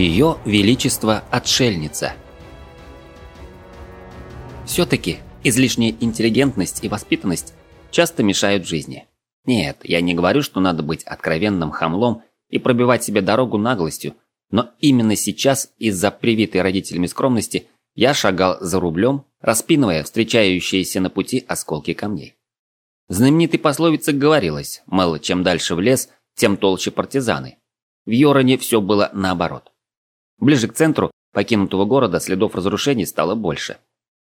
Ее Величество Отшельница. Все-таки излишняя интеллигентность и воспитанность часто мешают жизни. Нет, я не говорю, что надо быть откровенным хамлом и пробивать себе дорогу наглостью, но именно сейчас из-за привитой родителями скромности я шагал за рублем, распинывая встречающиеся на пути осколки камней. В знаменитой пословице говорилось, мало чем дальше в лес, тем толще партизаны. В Йороне все было наоборот. Ближе к центру покинутого города следов разрушений стало больше.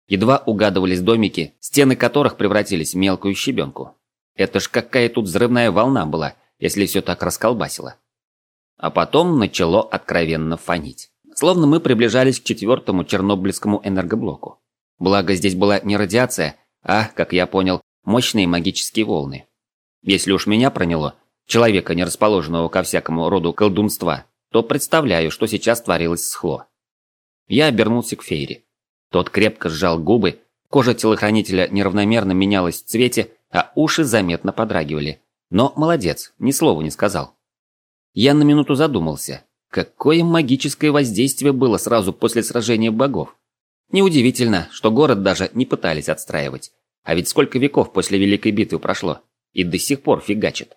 Едва угадывались домики, стены которых превратились в мелкую щебенку. Это ж какая тут взрывная волна была, если все так расколбасило. А потом начало откровенно фонить. Словно мы приближались к четвертому чернобыльскому энергоблоку. Благо здесь была не радиация, а, как я понял, мощные магические волны. Если уж меня проняло, человека, не расположенного ко всякому роду колдунства, то представляю, что сейчас творилось с Хло. Я обернулся к Фейре. Тот крепко сжал губы, кожа телохранителя неравномерно менялась в цвете, а уши заметно подрагивали. Но молодец, ни слова не сказал. Я на минуту задумался, какое магическое воздействие было сразу после сражения богов. Неудивительно, что город даже не пытались отстраивать. А ведь сколько веков после Великой битвы прошло, и до сих пор фигачит.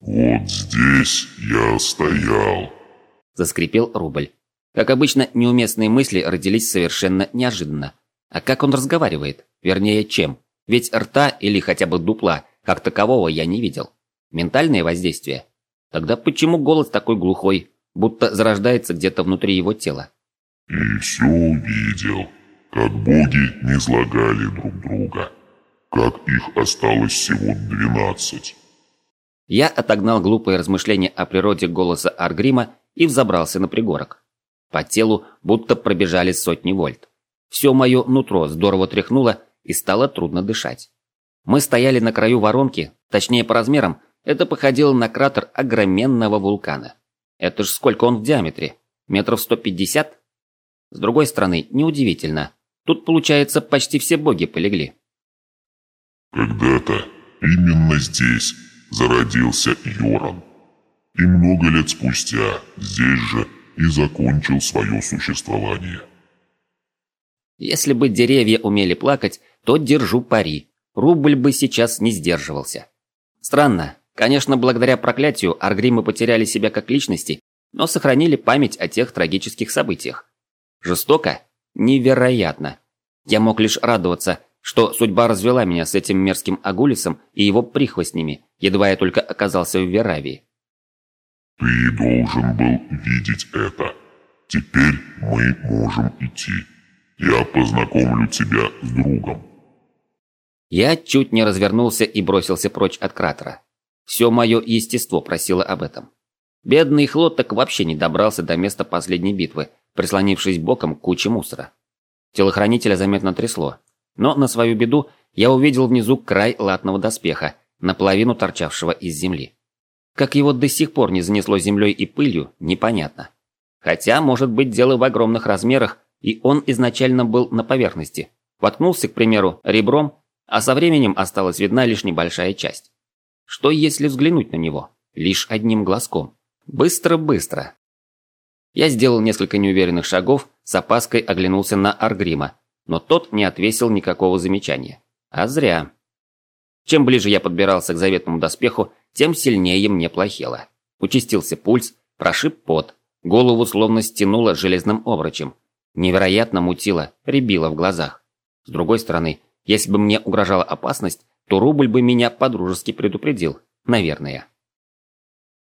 «Вот здесь я стоял», заскрипел рубль. Как обычно, неуместные мысли родились совершенно неожиданно. А как он разговаривает? Вернее, чем? Ведь рта или хотя бы дупла, как такового, я не видел. Ментальное воздействие? Тогда почему голос такой глухой, будто зарождается где-то внутри его тела? И все увидел, как боги не излагали друг друга, как их осталось всего двенадцать. Я отогнал глупые размышления о природе голоса Аргрима и взобрался на пригорок. По телу будто пробежали сотни вольт. Все мое нутро здорово тряхнуло и стало трудно дышать. Мы стояли на краю воронки, точнее по размерам, это походило на кратер огроменного вулкана. Это ж сколько он в диаметре? Метров 150? С другой стороны, неудивительно. Тут, получается, почти все боги полегли. Когда-то именно здесь зародился Йоран и много лет спустя здесь же и закончил свое существование. Если бы деревья умели плакать, то держу пари. Рубль бы сейчас не сдерживался. Странно. Конечно, благодаря проклятию Аргримы потеряли себя как личности, но сохранили память о тех трагических событиях. Жестоко? Невероятно. Я мог лишь радоваться, что судьба развела меня с этим мерзким Агулисом и его прихвостнями, едва я только оказался в Веравии. Ты должен был видеть это. Теперь мы можем идти. Я познакомлю тебя с другом. Я чуть не развернулся и бросился прочь от кратера. Все мое естество просило об этом. Бедный Хлот так вообще не добрался до места последней битвы, прислонившись боком к куче мусора. Телохранителя заметно трясло. Но на свою беду я увидел внизу край латного доспеха, наполовину торчавшего из земли. Как его до сих пор не занесло землей и пылью, непонятно. Хотя, может быть, дело в огромных размерах, и он изначально был на поверхности. Воткнулся, к примеру, ребром, а со временем осталась видна лишь небольшая часть. Что если взглянуть на него? Лишь одним глазком. Быстро-быстро. Я сделал несколько неуверенных шагов, с опаской оглянулся на Аргрима, но тот не отвесил никакого замечания. А зря. Чем ближе я подбирался к заветному доспеху, тем сильнее мне плохело. Участился пульс, прошиб пот, голову словно стянуло железным обручем. Невероятно мутило, рябило в глазах. С другой стороны, если бы мне угрожала опасность, то рубль бы меня подружески предупредил, наверное.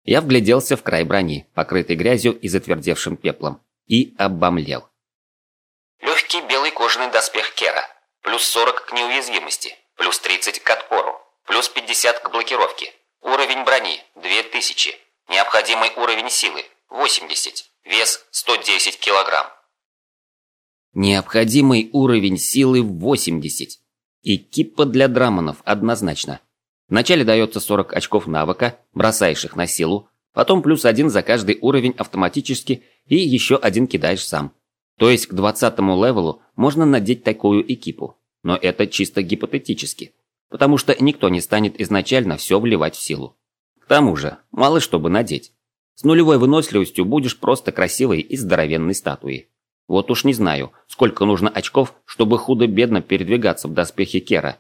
Я вгляделся в край брони, покрытый грязью и затвердевшим пеплом, и обомлел. Легкий белый кожаный доспех Кера, плюс 40 к неуязвимости, плюс 30 к отпору, плюс 50 к блокировке, Уровень брони – 2000. Необходимый уровень силы – 80. Вес – 110 килограмм. Необходимый уровень силы – 80. И для драмонов однозначно. Вначале дается 40 очков навыка, бросаешь их на силу, потом плюс один за каждый уровень автоматически и еще один кидаешь сам. То есть к 20 левелу можно надеть такую экипу. Но это чисто гипотетически потому что никто не станет изначально все вливать в силу. К тому же, мало что бы надеть. С нулевой выносливостью будешь просто красивой и здоровенной статуей. Вот уж не знаю, сколько нужно очков, чтобы худо-бедно передвигаться в доспехе Кера.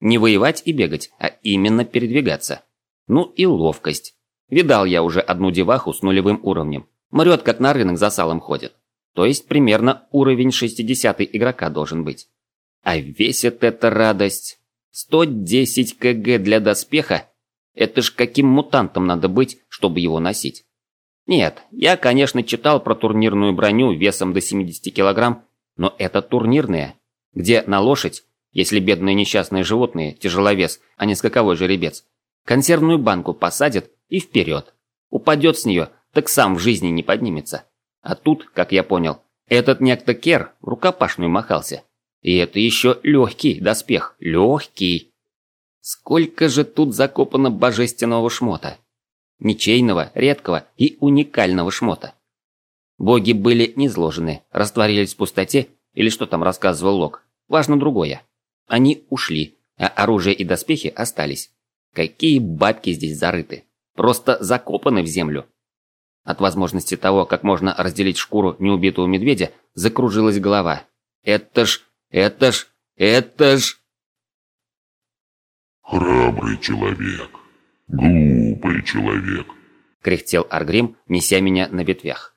Не воевать и бегать, а именно передвигаться. Ну и ловкость. Видал я уже одну деваху с нулевым уровнем. Мрет, как на рынок за салом ходит. То есть примерно уровень 60 игрока должен быть. А весит эта радость. 110 кг для доспеха? Это ж каким мутантом надо быть, чтобы его носить? Нет, я, конечно, читал про турнирную броню весом до 70 килограмм, но это турнирная, где на лошадь, если бедные несчастные животные, тяжеловес, а не скаковой жеребец, консервную банку посадят и вперед. Упадет с нее, так сам в жизни не поднимется. А тут, как я понял, этот некто Кер рукопашную махался. И это еще легкий доспех, легкий. Сколько же тут закопано божественного шмота. Ничейного, редкого и уникального шмота. Боги были низложены, растворились в пустоте, или что там рассказывал Лок. Важно другое. Они ушли, а оружие и доспехи остались. Какие бабки здесь зарыты. Просто закопаны в землю. От возможности того, как можно разделить шкуру неубитого медведя, закружилась голова. Это ж, это ж, это ж... Храбрый человек, глупый человек, кряхтел Аргрим, неся меня на ветвях.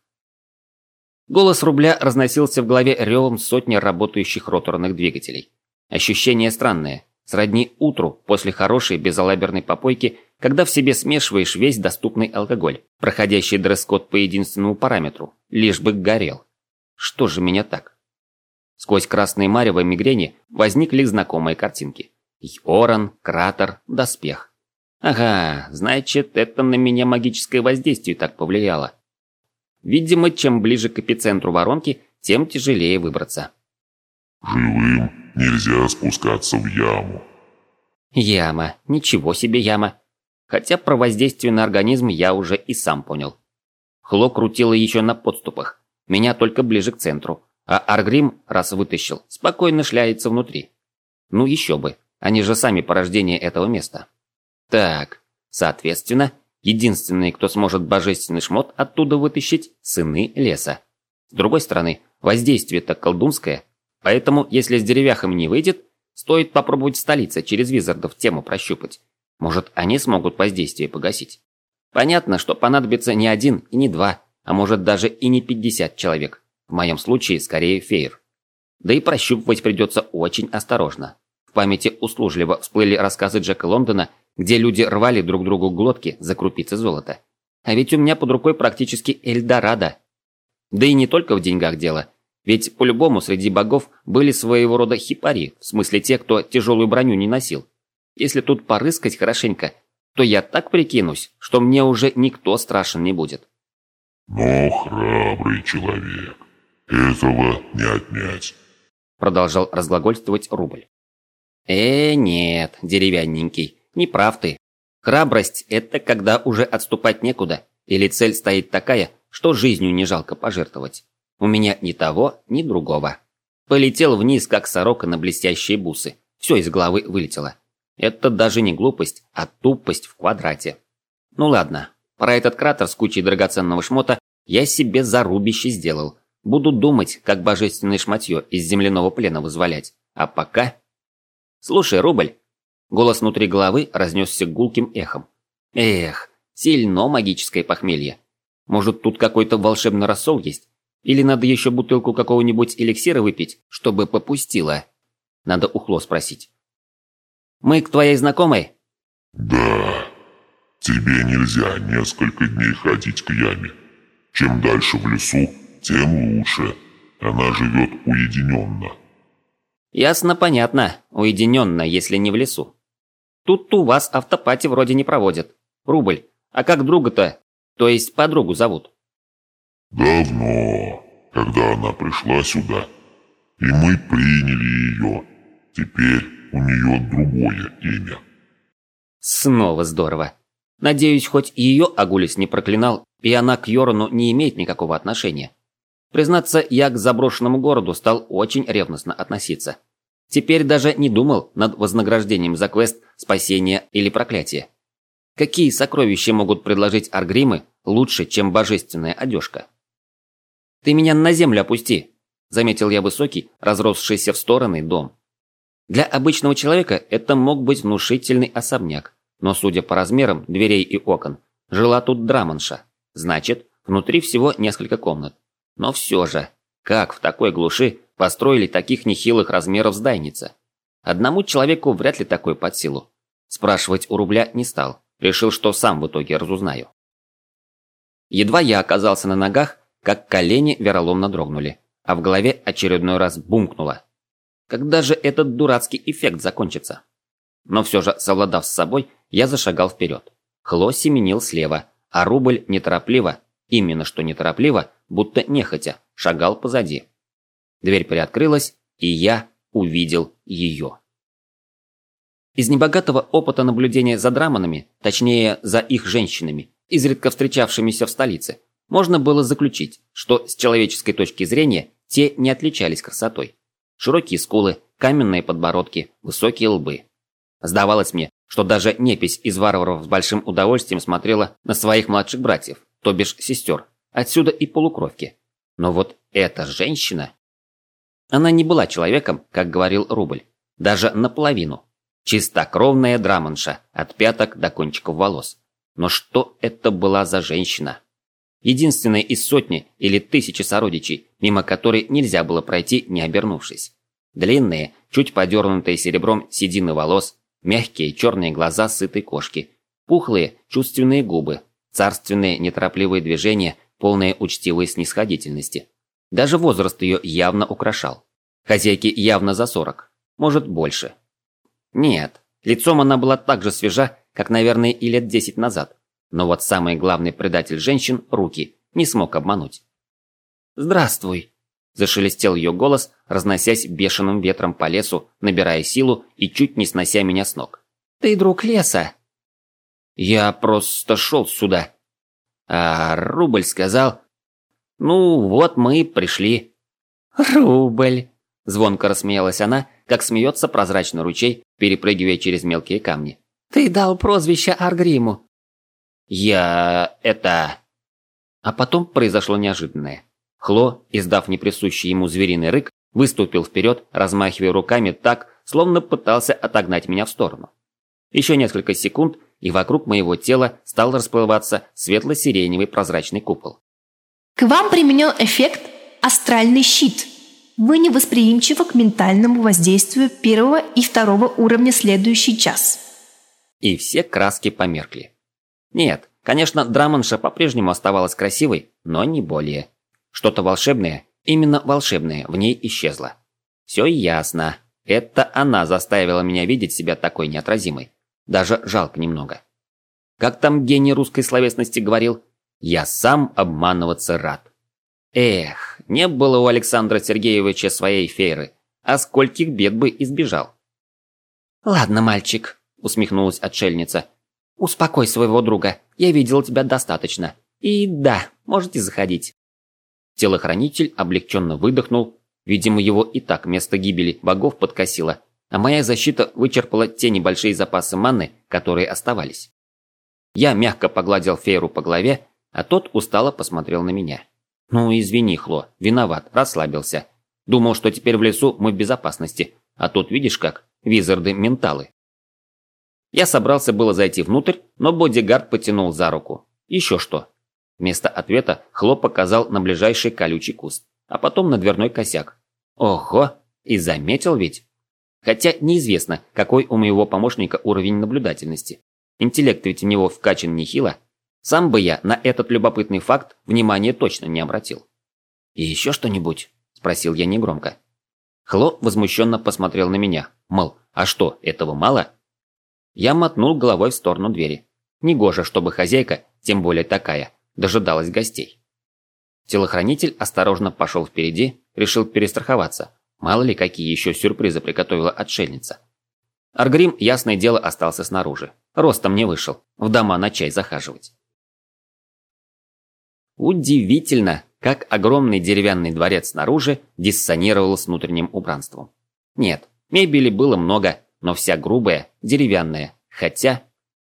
Голос рубля разносился в голове ревом сотни работающих роторных двигателей. Ощущение странное, сродни утру после хорошей безалаберной попойки когда в себе смешиваешь весь доступный алкоголь, проходящий дресс-код по единственному параметру, лишь бы горел. Что же меня так? Сквозь красные марево мигрени возникли знакомые картинки. Йоран, кратер, доспех. Ага, значит, это на меня магическое воздействие так повлияло. Видимо, чем ближе к эпицентру воронки, тем тяжелее выбраться. Живым нельзя спускаться в яму. Яма. Ничего себе яма. Хотя про воздействие на организм я уже и сам понял. Хло крутило еще на подступах, меня только ближе к центру, а Аргрим, раз вытащил, спокойно шляется внутри. Ну еще бы, они же сами порождение этого места. Так, соответственно, единственный, кто сможет божественный шмот оттуда вытащить, сыны леса. С другой стороны, воздействие-то колдунское, поэтому, если с деревяхами не выйдет, стоит попробовать в столице через визардов тему прощупать. Может, они смогут воздействие погасить? Понятно, что понадобится не один и не два, а может даже и не 50 человек. В моем случае, скорее, фейр. Да и прощупывать придется очень осторожно. В памяти услужливо всплыли рассказы Джека Лондона, где люди рвали друг другу глотки за крупицы золота. А ведь у меня под рукой практически Эльдорадо. Да и не только в деньгах дело. Ведь по-любому среди богов были своего рода хипари, в смысле те, кто тяжелую броню не носил. Если тут порыскать хорошенько, то я так прикинусь, что мне уже никто страшен не будет. Но храбрый человек, этого не отнять. Продолжал разглагольствовать Рубль. Э, нет, деревянненький, не прав ты. Храбрость – это когда уже отступать некуда, или цель стоит такая, что жизнью не жалко пожертвовать. У меня ни того, ни другого. Полетел вниз, как сорока на блестящие бусы. Все из головы вылетело. Это даже не глупость, а тупость в квадрате. Ну ладно, про этот кратер с кучей драгоценного шмота я себе зарубище сделал. Буду думать, как божественное шматье из земляного плена вызволять. А пока... Слушай, Рубль. Голос внутри головы разнесся гулким эхом. Эх, сильно магическое похмелье. Может, тут какой-то волшебный рассол есть? Или надо еще бутылку какого-нибудь эликсира выпить, чтобы попустило? Надо ухло спросить. Мы к твоей знакомой?» «Да. Тебе нельзя несколько дней ходить к яме. Чем дальше в лесу, тем лучше. Она живет уединенно». «Ясно, понятно. Уединенно, если не в лесу. Тут у вас автопати вроде не проводят. Рубль, а как друга-то, то есть подругу зовут?» «Давно, когда она пришла сюда. И мы приняли ее. Теперь у нее другое имя. Снова здорово. Надеюсь, хоть ее Агулис не проклинал, и она к Йорану не имеет никакого отношения. Признаться, я к заброшенному городу стал очень ревностно относиться. Теперь даже не думал над вознаграждением за квест «Спасение» или «Проклятие». Какие сокровища могут предложить Аргримы, лучше, чем божественная одежка. «Ты меня на землю опусти!» – заметил я высокий, разросшийся в стороны дом. Для обычного человека это мог быть внушительный особняк, но, судя по размерам дверей и окон, жила тут драманша. Значит, внутри всего несколько комнат. Но все же, как в такой глуши построили таких нехилых размеров здайница? Одному человеку вряд ли такой под силу. Спрашивать у рубля не стал, решил, что сам в итоге разузнаю. Едва я оказался на ногах, как колени вероломно дрогнули, а в голове очередной раз бумкнуло. Когда же этот дурацкий эффект закончится? Но все же, совладав с собой, я зашагал вперед. Хло семенил слева, а рубль неторопливо, именно что неторопливо, будто нехотя, шагал позади. Дверь приоткрылась, и я увидел ее. Из небогатого опыта наблюдения за драманами, точнее, за их женщинами, изредка встречавшимися в столице, можно было заключить, что с человеческой точки зрения те не отличались красотой. Широкие скулы, каменные подбородки, высокие лбы. Сдавалось мне, что даже непись из варваров с большим удовольствием смотрела на своих младших братьев, то бишь сестер, отсюда и полукровки. Но вот эта женщина... Она не была человеком, как говорил Рубль, даже наполовину. Чистокровная драманша, от пяток до кончиков волос. Но что это была за женщина? Единственная из сотни или тысячи сородичей, мимо которой нельзя было пройти, не обернувшись. Длинные, чуть подернутые серебром седины волос, мягкие черные глаза сытой кошки, пухлые, чувственные губы, царственные, неторопливые движения, полные учтивой снисходительности. Даже возраст ее явно украшал. Хозяйке явно за сорок, может больше. Нет, лицом она была так же свежа, как, наверное, и лет десять назад. Но вот самый главный предатель женщин, руки, не смог обмануть. «Здравствуй!» – зашелестел ее голос, разносясь бешеным ветром по лесу, набирая силу и чуть не снося меня с ног. «Ты друг леса!» «Я просто шел сюда!» А Рубль сказал, «Ну, вот мы пришли». «Рубль!» – звонко рассмеялась она, как смеется прозрачный ручей, перепрыгивая через мелкие камни. «Ты дал прозвище Аргриму». «Я... это...» А потом произошло неожиданное. Хло, издав неприсущий ему звериный рык, выступил вперед, размахивая руками так, словно пытался отогнать меня в сторону. Еще несколько секунд, и вокруг моего тела стал расплываться светло-сиреневый прозрачный купол. К вам применен эффект «Астральный щит». Вы невосприимчивы к ментальному воздействию первого и второго уровня следующий час. И все краски померкли. Нет, конечно, Драмонша по-прежнему оставалась красивой, но не более. Что-то волшебное, именно волшебное, в ней исчезло. Все ясно. Это она заставила меня видеть себя такой неотразимой. Даже жалко немного. Как там гений русской словесности говорил, я сам обманываться рад. Эх, не было у Александра Сергеевича своей фейры, а скольких бед бы избежал. «Ладно, мальчик», — усмехнулась отшельница. «Успокой своего друга, я видел тебя достаточно. И да, можете заходить». Телохранитель облегченно выдохнул, видимо, его и так место гибели богов подкосило, а моя защита вычерпала те небольшие запасы маны, которые оставались. Я мягко погладил фейру по голове, а тот устало посмотрел на меня. «Ну, извини, Хло, виноват, расслабился. Думал, что теперь в лесу мы в безопасности, а тут видишь как, визарды-менталы». Я собрался было зайти внутрь, но бодигард потянул за руку. Еще что. Вместо ответа Хло показал на ближайший колючий куст, а потом на дверной косяк. Ого, и заметил ведь. Хотя неизвестно, какой у моего помощника уровень наблюдательности. Интеллект ведь у него вкачан нехило. Сам бы я на этот любопытный факт внимания точно не обратил. «И еще что-нибудь?» – спросил я негромко. Хло возмущенно посмотрел на меня, мол, а что, этого мало? Я мотнул головой в сторону двери. Негоже, чтобы хозяйка, тем более такая, дожидалась гостей. Телохранитель осторожно пошел впереди, решил перестраховаться, Мало ли, какие еще сюрпризы приготовила отшельница. Аргрим, ясное дело, остался снаружи. Ростом не вышел, в дома на чай захаживать. Удивительно, как огромный деревянный дворец снаружи диссонировал с внутренним убранством. Нет, мебели было много, но вся грубая, деревянная, хотя...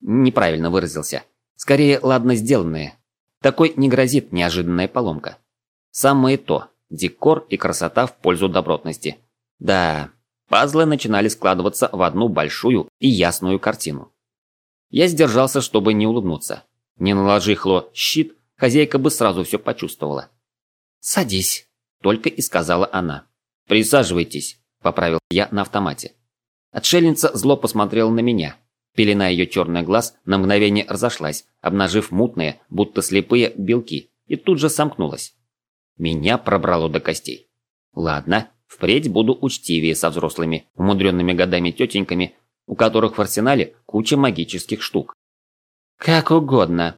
Неправильно выразился. Скорее, ладно сделанная. Такой не грозит неожиданная поломка. Самое то. Декор и красота в пользу добротности. Да, пазлы начинали складываться в одну большую и ясную картину. Я сдержался, чтобы не улыбнуться. Не наложи Хло щит, хозяйка бы сразу все почувствовала. «Садись», — только и сказала она. «Присаживайтесь», — поправил я на автомате. Отшельница зло посмотрела на меня. Пелена ее черный глаз на мгновение разошлась, обнажив мутные, будто слепые, белки, и тут же сомкнулась. Меня пробрало до костей. Ладно, впредь буду учтивее со взрослыми, умудренными годами тетеньками, у которых в арсенале куча магических штук. «Как угодно».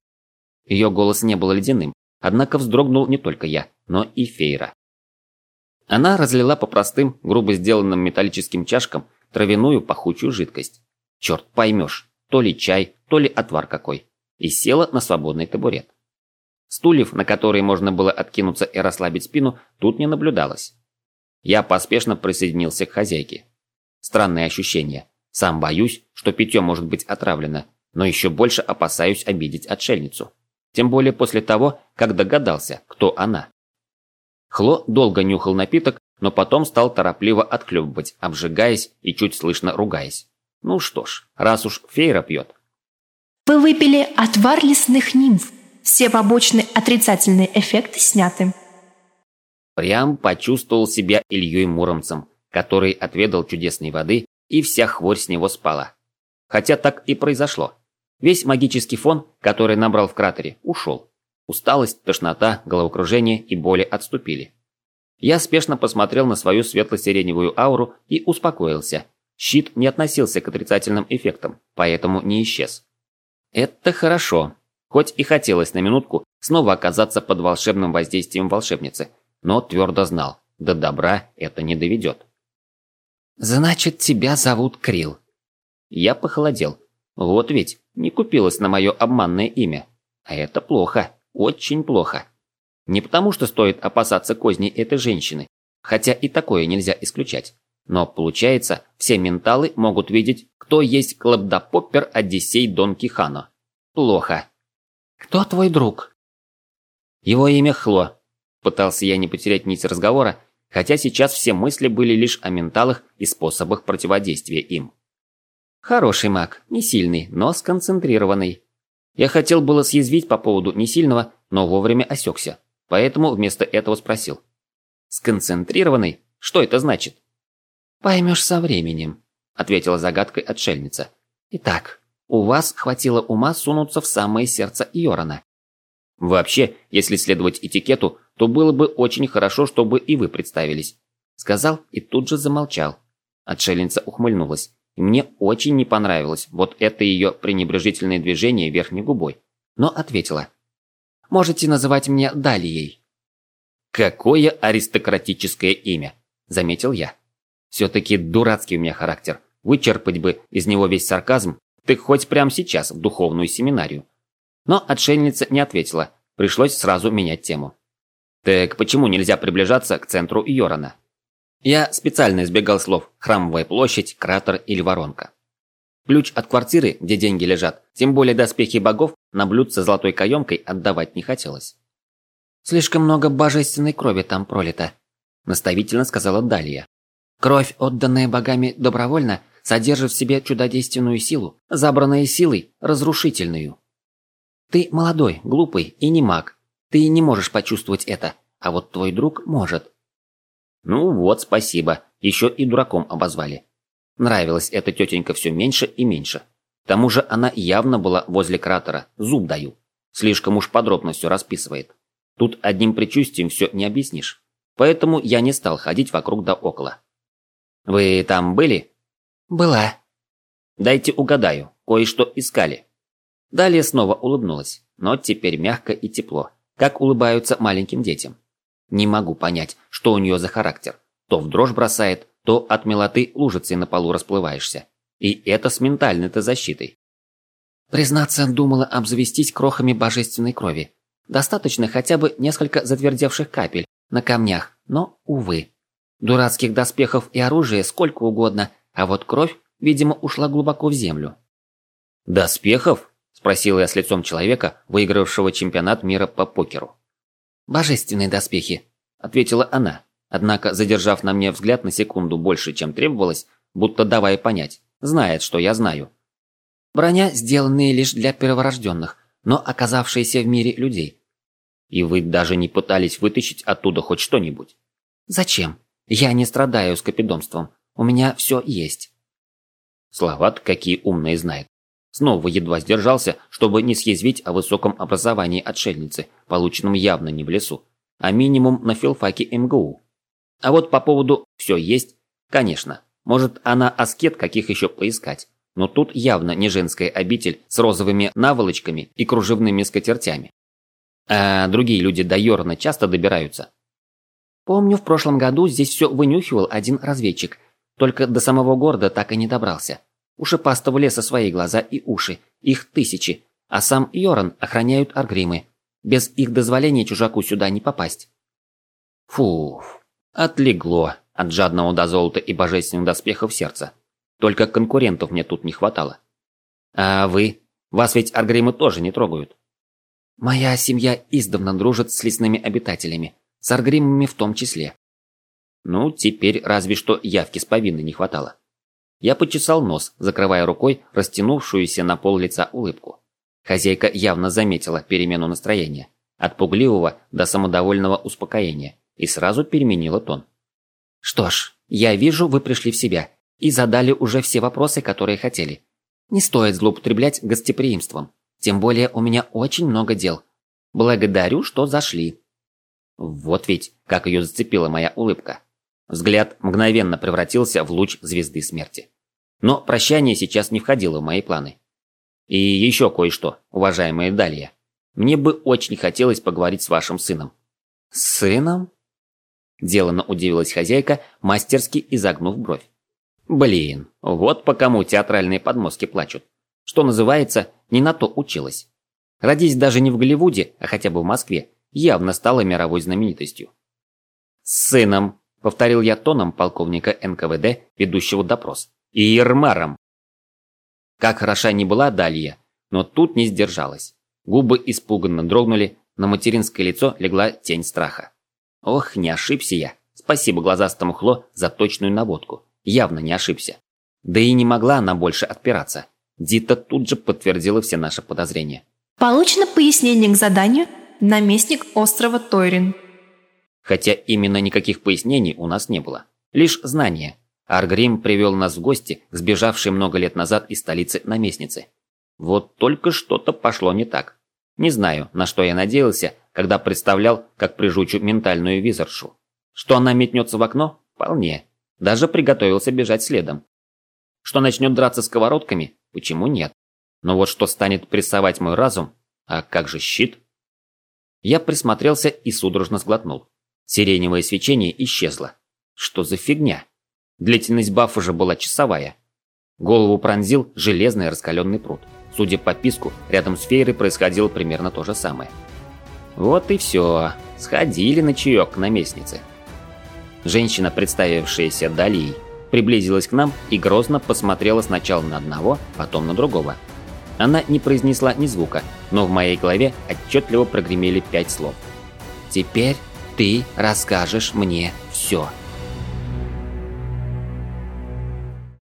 Ее голос не был ледяным, однако вздрогнул не только я, но и Фейра. Она разлила по простым, грубо сделанным металлическим чашкам травяную пахучую жидкость. Черт поймешь, то ли чай, то ли отвар какой. И села на свободный табурет. Стульев, на которые можно было откинуться и расслабить спину, тут не наблюдалось. Я поспешно присоединился к хозяйке. Странное ощущение. Сам боюсь, что питье может быть отравлено, но еще больше опасаюсь обидеть отшельницу. Тем более после того, как догадался, кто она. Хло долго нюхал напиток, но потом стал торопливо отхлебывать, обжигаясь и чуть слышно ругаясь. Ну что ж, раз уж Фейра пьет. Вы выпили отвар лесных нимф. Все побочные отрицательные эффекты сняты. Прям почувствовал себя Ильей Муромцем, который отведал чудесной воды, и вся хворь с него спала. Хотя так и произошло. Весь магический фон, который набрал в кратере, ушел. Усталость, тошнота, головокружение и боли отступили. Я спешно посмотрел на свою светло-сиреневую ауру и успокоился. Щит не относился к отрицательным эффектам, поэтому не исчез. Это хорошо. Хоть и хотелось на минутку снова оказаться под волшебным воздействием волшебницы, но твердо знал, до добра это не доведет. «Значит, тебя зовут Крил». Я похолодел. Вот ведь, не купилась на мое обманное имя. А это плохо, очень плохо. Не потому, что стоит опасаться козней этой женщины, хотя и такое нельзя исключать. Но получается, все менталы могут видеть, кто есть Клабдапоппер Одиссей Дон Кихано. Плохо. «Кто твой друг?» «Его имя Хло», – пытался я не потерять нить разговора, хотя сейчас все мысли были лишь о менталах и способах противодействия им. Хороший маг, не сильный, но сконцентрированный. Я хотел было съязвить по поводу несильного, но вовремя осекся, поэтому вместо этого спросил. «Сконцентрированный? Что это значит?» «Поймешь со временем», — ответила загадкой отшельница. «Итак, у вас хватило ума сунуться в самое сердце Йорона. Вообще, если следовать этикету, то было бы очень хорошо, чтобы и вы представились. Сказал и тут же замолчал. Отшельница ухмыльнулась. Мне очень не понравилось вот это ее пренебрежительное движение верхней губой. Но ответила. «Можете называть меня Далией». «Какое аристократическое имя!» – заметил я. «Все-таки дурацкий у меня характер. Вычерпать бы из него весь сарказм, ты хоть прямо сейчас в духовную семинарию». Но отшельница не ответила, пришлось сразу менять тему. Так почему нельзя приближаться к центру Йорона? Я специально избегал слов «храмовая площадь», «кратер» или «воронка». Ключ от квартиры, где деньги лежат, тем более доспехи богов, на блюдце золотой каемкой отдавать не хотелось. «Слишком много божественной крови там пролито», – наставительно сказала Далия. «Кровь, отданная богами добровольно, содержит в себе чудодейственную силу, забранная силой, разрушительную. Ты молодой, глупый и не маг, ты не можешь почувствовать это, а вот твой друг может. Ну вот, спасибо, еще и дураком обозвали. Нравилась эта тетенька все меньше и меньше. К тому же она явно была возле кратера, зуб даю. Слишком уж подробно все расписывает. Тут одним предчувствием все не объяснишь. Поэтому я не стал ходить вокруг да около. Вы там были? Была. Дайте угадаю, кое-что искали. Далее снова улыбнулась, но теперь мягко и тепло как улыбаются маленьким детям. Не могу понять, что у нее за характер. То в дрожь бросает, то от милоты лужицей на полу расплываешься. И это с ментальной-то защитой. Признаться, думала обзавестись крохами божественной крови. Достаточно хотя бы несколько затвердевших капель на камнях, но, увы. Дурацких доспехов и оружия сколько угодно, а вот кровь, видимо, ушла глубоко в землю. «Доспехов?» – Спросила я с лицом человека, выигравшего чемпионат мира по покеру. «Божественные доспехи», – ответила она, однако, задержав на мне взгляд на секунду больше, чем требовалось, будто давая понять, знает, что я знаю. «Броня, сделанные лишь для перворожденных, но оказавшиеся в мире людей. И вы даже не пытались вытащить оттуда хоть что-нибудь? Зачем? Я не страдаю скопидомством. У меня все есть. Слова-то какие умные знает. Снова едва сдержался, чтобы не съязвить о высоком образовании отшельницы, полученном явно не в лесу, а минимум на филфаке МГУ. А вот по поводу «все есть», конечно, может она аскет каких еще поискать, но тут явно не женская обитель с розовыми наволочками и кружевными скатертями. А другие люди до Йорна часто добираются. Помню, в прошлом году здесь все вынюхивал один разведчик, только до самого города так и не добрался. Ушипастого леса свои глаза и уши, их тысячи, а сам Йоран охраняют аргримы. Без их дозволения чужаку сюда не попасть. Фуф, отлегло от жадного до золота и божественных доспехов сердца. Только конкурентов мне тут не хватало. А вы? Вас ведь аргримы тоже не трогают. Моя семья издавна дружит с лесными обитателями, с аргримами в том числе. Ну, теперь разве что явки с повинной не хватало. Я почесал нос, закрывая рукой растянувшуюся на пол лица улыбку. Хозяйка явно заметила перемену настроения, от пугливого до самодовольного успокоения, и сразу переменила тон. «Что ж, я вижу, вы пришли в себя и задали уже все вопросы, которые хотели. Не стоит злоупотреблять гостеприимством, тем более у меня очень много дел. Благодарю, что зашли». Вот ведь, как ее зацепила моя улыбка. Взгляд мгновенно превратился в луч звезды смерти. Но прощание сейчас не входило в мои планы. И еще кое-что, уважаемая Далья. Мне бы очень хотелось поговорить с вашим сыном. Сыном? Делано удивилась хозяйка, мастерски изогнув бровь. Блин, вот по кому театральные подмостки плачут. Что называется, не на то училась. Родись даже не в Голливуде, а хотя бы в Москве, явно стала мировой знаменитостью. С сыном, повторил я тоном полковника НКВД, ведущего допрос. И Ермаром. Как хороша не была Далья, но тут не сдержалась. Губы испуганно дрогнули, на материнское лицо легла тень страха. Ох, не ошибся я. Спасибо глазастому Хло за точную наводку. Явно не ошибся. Да и не могла она больше отпираться. Дита тут же подтвердила все наши подозрения. Получено пояснение к заданию «Наместник острова Тойрин». Хотя именно никаких пояснений у нас не было. Лишь знания. Аргрим привел нас в гости к сбежавшей много лет назад из столицы наместницы. Вот только что-то пошло не так. Не знаю, на что я надеялся, когда представлял, как прижучу ментальную визоршу. Что она метнется в окно? Вполне. Даже приготовился бежать следом. Что начнет драться сковородками? Почему нет? Но вот что станет прессовать мой разум? А как же щит? Я присмотрелся и судорожно сглотнул. Сиреневое свечение исчезло. Что за фигня? Длительность бафа же была часовая. Голову пронзил железный раскаленный пруд. Судя по писку, рядом с фейрой происходило примерно то же самое. Вот и все. Сходили на чаек к наместнице. Женщина, представившаяся Далией, приблизилась к нам и грозно посмотрела сначала на одного, потом на другого. Она не произнесла ни звука, но в моей голове отчетливо прогремели пять слов. «Теперь ты расскажешь мне все».